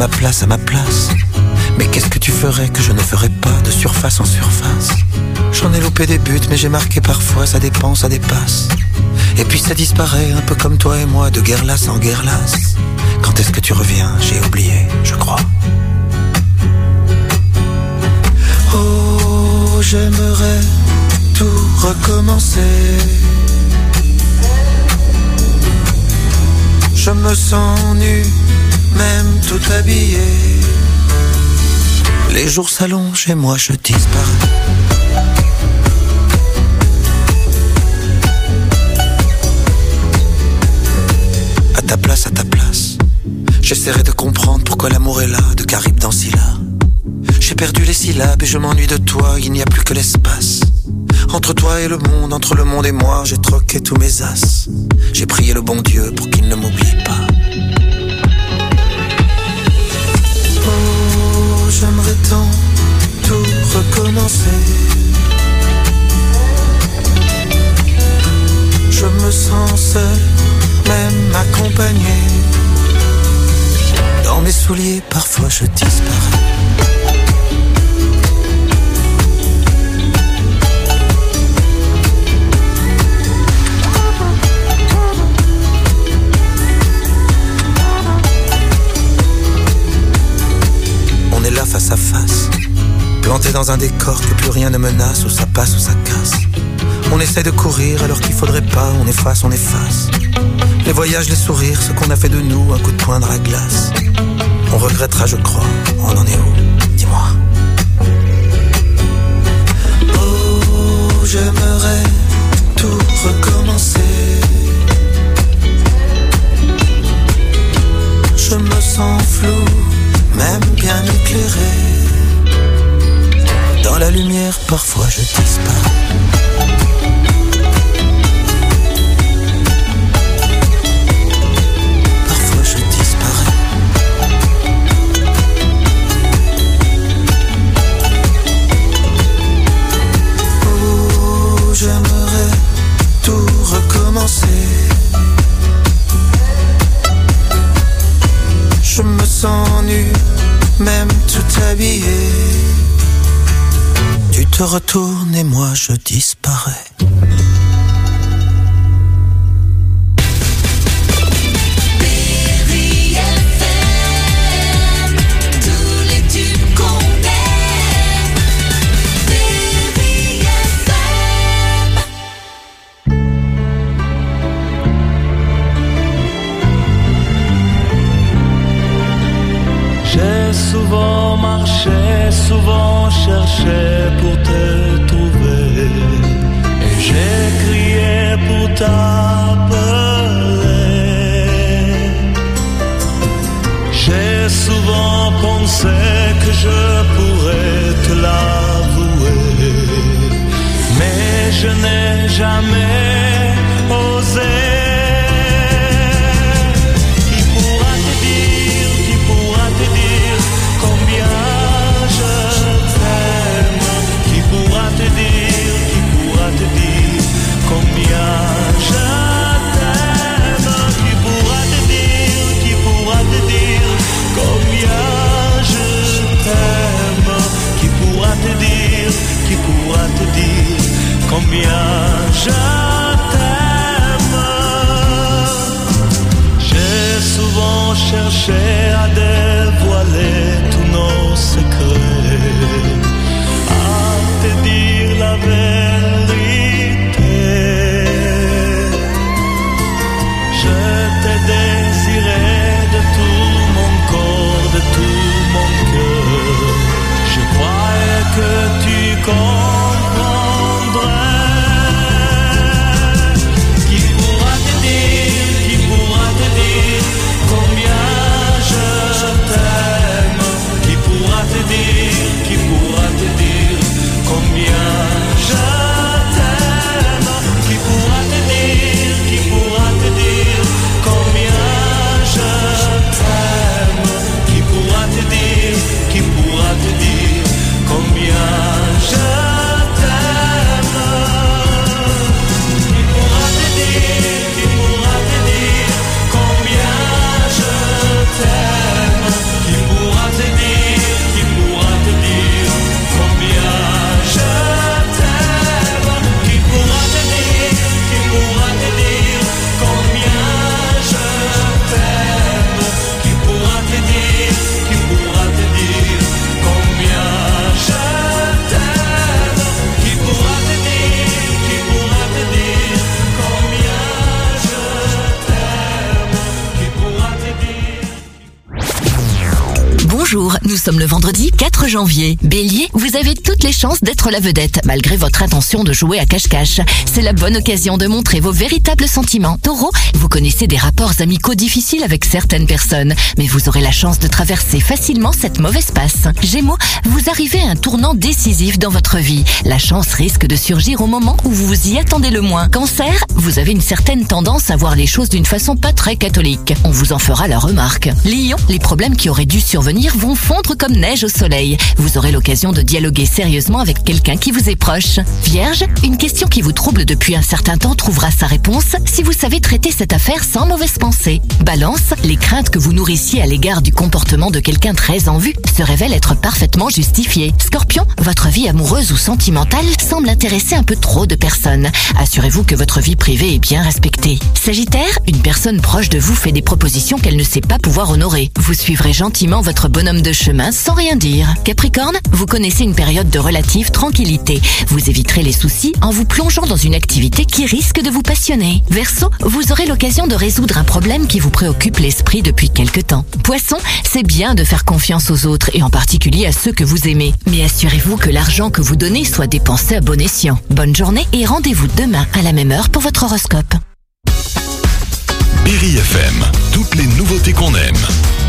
ma place, à ma place. Mais qu'est-ce que tu ferais que je ne ferais pas de surface en surface? J'en ai loupé des buts, mais j'ai marqué parfois, ça dépend, ça dépasse. Et puis ça disparaît, un peu comme toi et moi, de guerre lasse en guerre lasse. Quand est-ce que tu reviens? J'ai oublié, je crois. Oh, j'aimerais tout recommencer. Je me sens nu, même tout habillé. Les jours s'allongent et moi je disparais. À ta place, à ta place. J'essaierai de comprendre pourquoi l'amour est là, de Caribe dans Scylla. J'ai perdu les syllabes et je m'ennuie de toi, il n'y a plus que l'espace. Entre toi et le monde, entre le monde et moi, j'ai troqué tous mes as. J'ai prié le bon Dieu pour qu'il ne m'oublie pas. Tout recommencer. Je me sens seul, même accompagné. Dans mes souliers, parfois je disparais. Planté dans un décor que plus rien ne menace, où ça passe ou ça casse. On essaie de courir alors qu'il faudrait pas, on efface, on efface. Les voyages, les sourires, ce qu'on a fait de nous, un coup de poing dans la glace. On regrettera, je crois, on en est où? Dis-moi. Oh, j'aimerais tout recommencer. Je me sens flou, même bien éclairé. La lumière, parfois je disparais. Tu te retournes et moi je disparais. Marché, souvent cherché pour te trouver. Et j'ai crié pour t'appeler. J'ai souvent pensé que je pourrais te l'avouer. Mais je n'ai jamais sommes le vendredi 4 janvier. Bélier, vous avez toutes les chances d'être la vedette, malgré votre intention de jouer à cache-cache. C'est la bonne occasion de montrer vos véritables sentiments. Taureau, vous connaissez des rapports amicaux difficiles avec certaines personnes, mais vous aurez la chance de traverser facilement cette mauvaise passe. Gémeaux, vous arrivez à un tournant décisif dans votre vie. La chance risque de surgir au moment où vous vous y attendez le moins. Cancer, vous avez une certaine tendance à voir les choses d'une façon pas très catholique. On vous en fera la remarque. Lion, les problèmes qui auraient dû survenir vont fondre comme neige au soleil. Vous aurez l'occasion de dialoguer sérieusement avec quelqu'un qui vous est proche. Vierge, une question qui vous trouble depuis un certain temps trouvera sa réponse si vous savez traiter cette affaire sans mauvaise pensée. Balance, les craintes que vous nourrissiez à l'égard du comportement de quelqu'un très en vue se révèlent être parfaitement justifiées. Scorpion, votre vie amoureuse ou sentimentale semble intéresser un peu trop de personnes. Assurez-vous que votre vie privée est bien respectée. Sagittaire, une personne proche de vous fait des propositions qu'elle ne sait pas pouvoir honorer. Vous suivrez gentiment votre de chemin sans rien dire. Capricorne, vous connaissez une période de relative tranquillité. Vous éviterez les soucis en vous plongeant dans une activité qui risque de vous passionner. Verseau, vous aurez l'occasion de résoudre un problème qui vous préoccupe l'esprit depuis quelque temps. Poisson, c'est bien de faire confiance aux autres et en particulier à ceux que vous aimez. Mais assurez-vous que l'argent que vous donnez soit dépensé à bon escient. Bonne journée et rendez-vous demain à la même heure pour votre horoscope. Berry FM, toutes les nouveautés qu'on aime.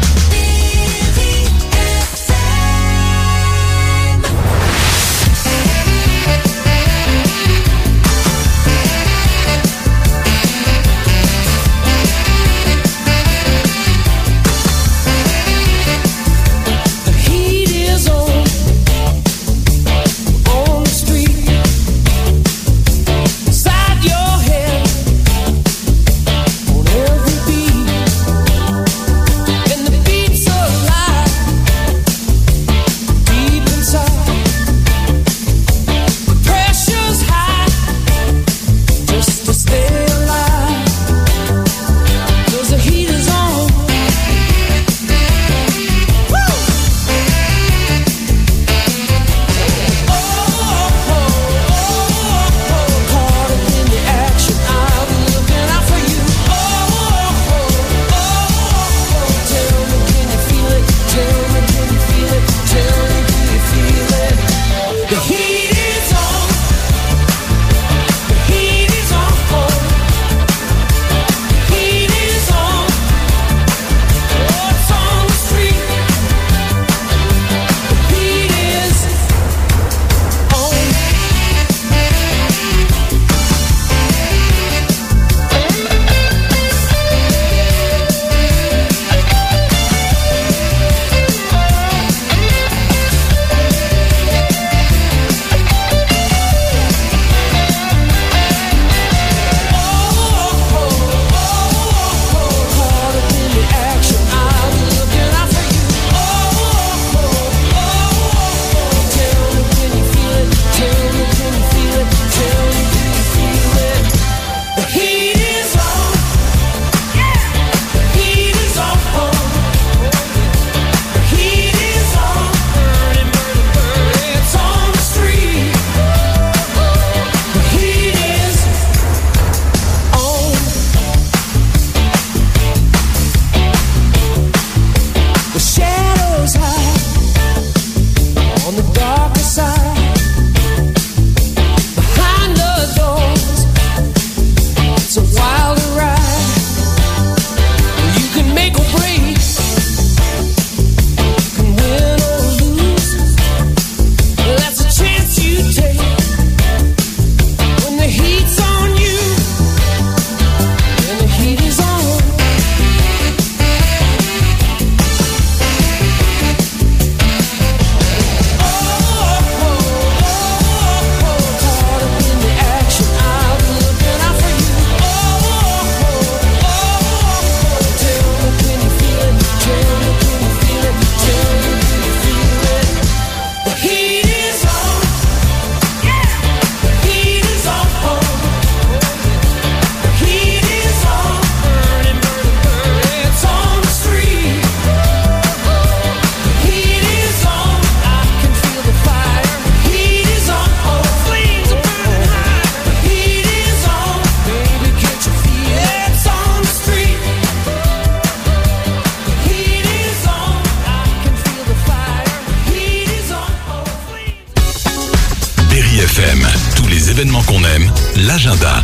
qu'on aime, l'agenda.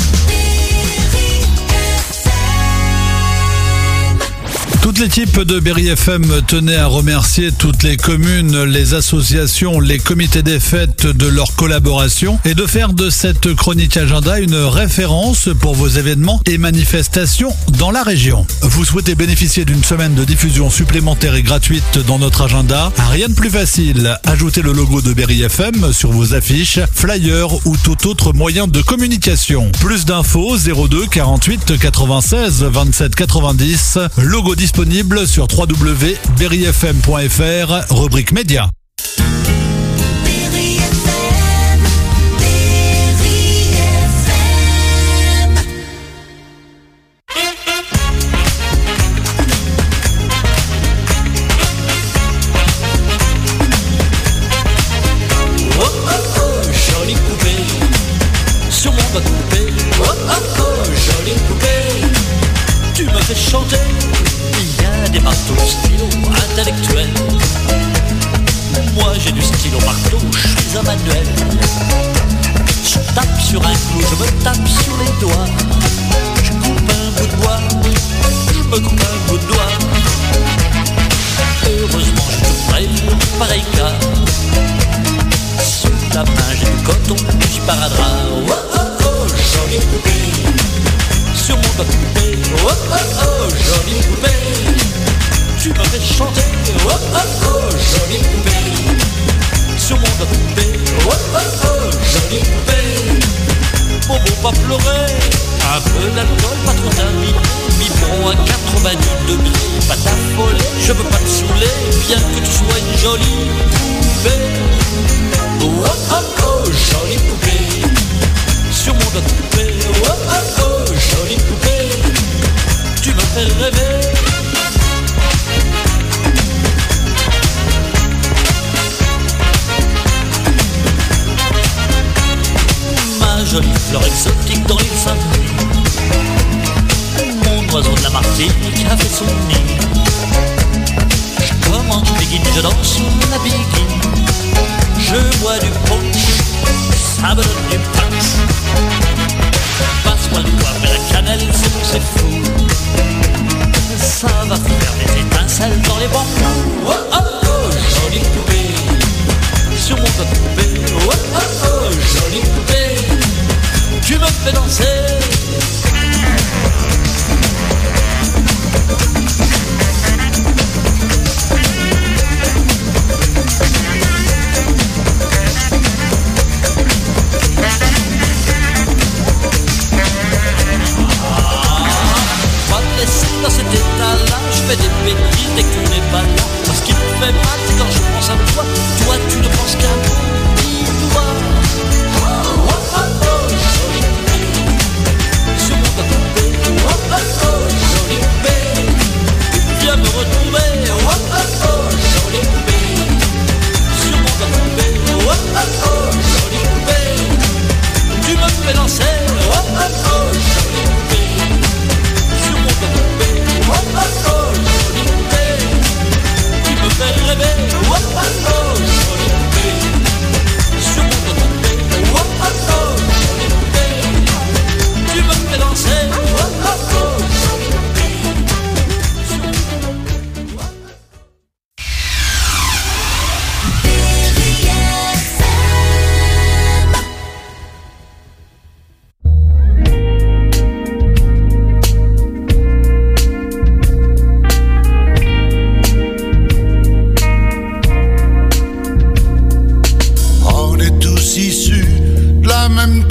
Toute l'équipe de Berry FM tenait à remercier toutes les communes, les associations, les comités des fêtes de leur collaboration et de faire de cette chronique agenda une référence pour vos événements et manifestations dans la région. Vous souhaitez bénéficier d'une semaine de diffusion supplémentaire et gratuite dans notre agenda? Rien de plus facile. Ajoutez le logo de Berry FM sur vos affiches, flyers ou tout autre moyen de communication. Plus d'infos 02 48 96 27 90. Logo disponible disponible sur www.berryfm.fr, rubrique média. tape sur les doigts. Yo habit of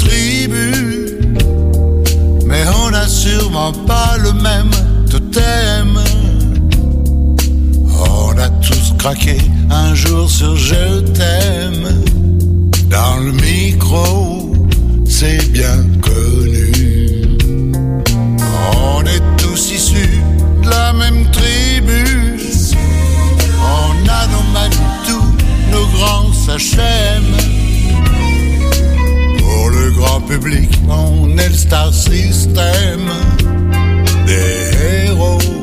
tribu, mais on n'a sûrement pas le même totem. On a tous craqué un jour sur Je t'aime. Dans le micro, c'est bien connu. On est tous issus de la même tribu. On a nos manitous, nos grands sachems. grand public, on est le star system Des héros.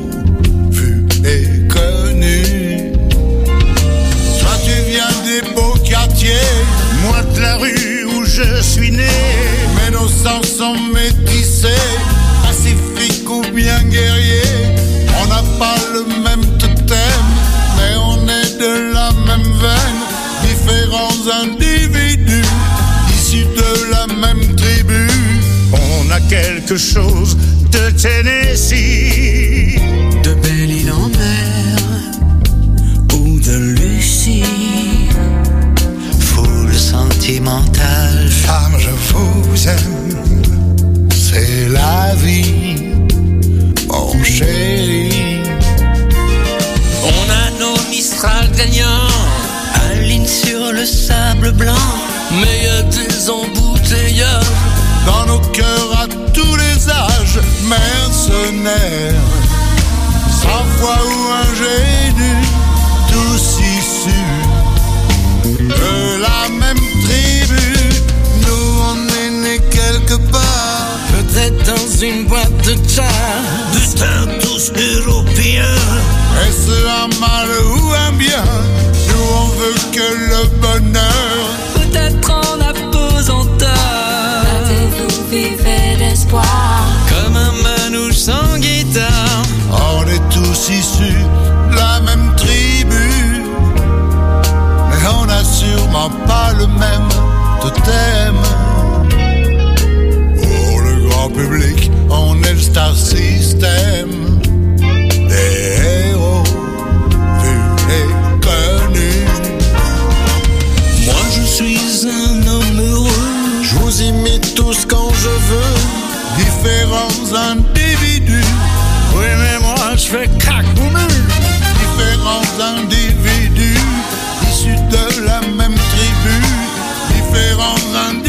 quelque chose de Tennessee. Une boîte de jazz. putain, tous européens. Est-ce un mal ou un bien? Nous, on veut que le bonheur. Peut-être en apesanteur. Vous vivez d'espoir. Comme un manouche sans guitare. On est tous issus de la même tribu, mais on n'a sûrement pas le même totem. Pour star system. Des héros vus et connus. Moi je suis un homme heureux. Je vous imite tous quand je veux, différents individus. Oui, mais moi je fais crack Différents individus issus de la même tribu. Différents individus